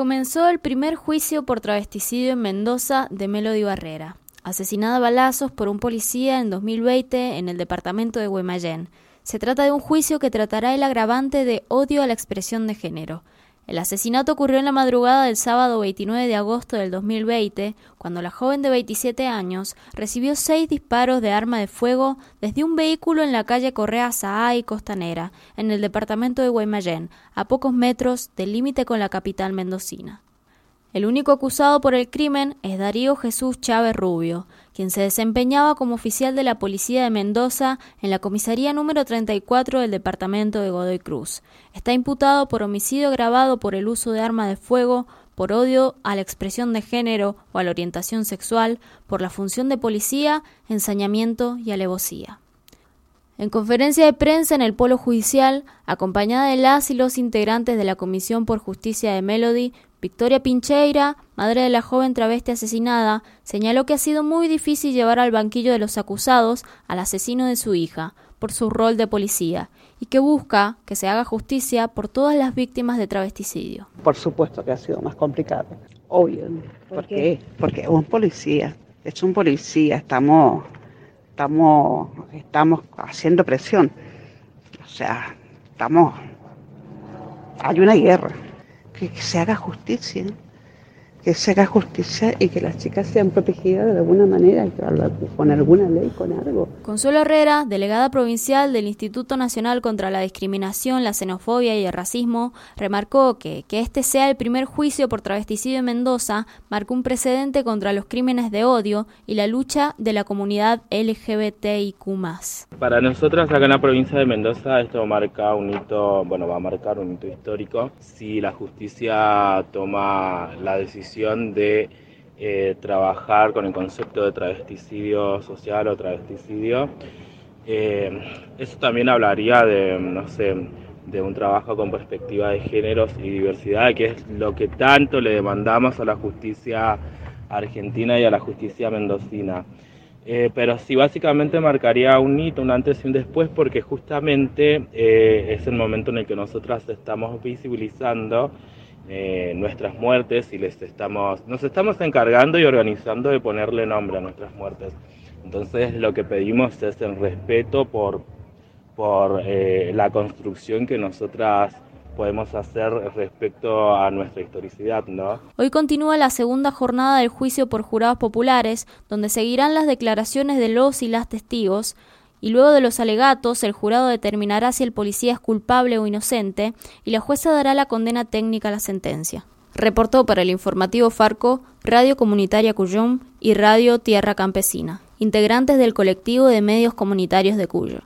Comenzó el primer juicio por travesticidio en Mendoza de Melody Barrera, asesinada a balazos por un policía en 2020 en el departamento de Guaymallén. Se trata de un juicio que tratará el agravante de odio a la expresión de género. El asesinato ocurrió en la madrugada del sábado 29 de agosto del 2020, cuando la joven de 27 años recibió seis disparos de arma de fuego desde un vehículo en la calle Correa y Costanera, en el departamento de Guaymallén, a pocos metros del límite con la capital mendocina. El único acusado por el crimen es Darío Jesús Chávez Rubio, quien se desempeñaba como oficial de la policía de Mendoza en la comisaría número 34 del departamento de Godoy Cruz. Está imputado por homicidio agravado por el uso de arma de fuego, por odio a la expresión de género o a la orientación sexual, por la función de policía, ensañamiento y alevosía. En conferencia de prensa en el Polo Judicial, acompañada de las y los integrantes de la Comisión por Justicia de Melody, Victoria Pincheira, madre de la joven travesti asesinada, señaló que ha sido muy difícil llevar al banquillo de los acusados al asesino de su hija, por su rol de policía, y que busca que se haga justicia por todas las víctimas de travesticidio. Por supuesto que ha sido más complicado, obvio. ¿Por, qué? Porque es un policía, es un policía, estamos, estamos, estamos haciendo presión. O sea, estamos, hay una guerra que, se haga justicia, que se haga justicia y que las chicas sean protegidas de alguna manera, con alguna ley, con algo. Consuelo Herrera, delegada provincial del Instituto Nacional contra la Discriminación, la Xenofobia y el Racismo, remarcó que que este sea el primer juicio por travesticidio en Mendoza marcó un precedente contra los crímenes de odio y la lucha de la comunidad LGBTIQ+. Para nosotros acá en la provincia de Mendoza esto marca un hito, bueno, va a marcar un hito histórico si la justicia toma la decisión de eh, trabajar con el concepto de travesticidio social o travesticidio. Eh, eso también hablaría de, no sé, de un trabajo con perspectiva de géneros y diversidad, que es lo que tanto le demandamos a la justicia argentina y a la justicia mendocina. Eh, pero sí, básicamente marcaría un hito, un antes y un después, porque justamente es el momento en el que nosotras estamos visibilizando eh, nuestras muertes y les estamos, nos estamos encargando y organizando de ponerle nombre a nuestras muertes. Entonces lo que pedimos es el respeto por, por eh, la construcción que nosotras podemos hacer respecto a nuestra historicidad, ¿no? Hoy continúa la segunda jornada del juicio por jurados populares, donde seguirán las declaraciones de los y las testigos, y luego de los alegatos el jurado determinará si el policía es culpable o inocente y la jueza dará la condena técnica a la sentencia. Reportó para el informativo Farco, Radio Comunitaria Cuyum y Radio Tierra Campesina, integrantes del colectivo de medios comunitarios de Cuyo.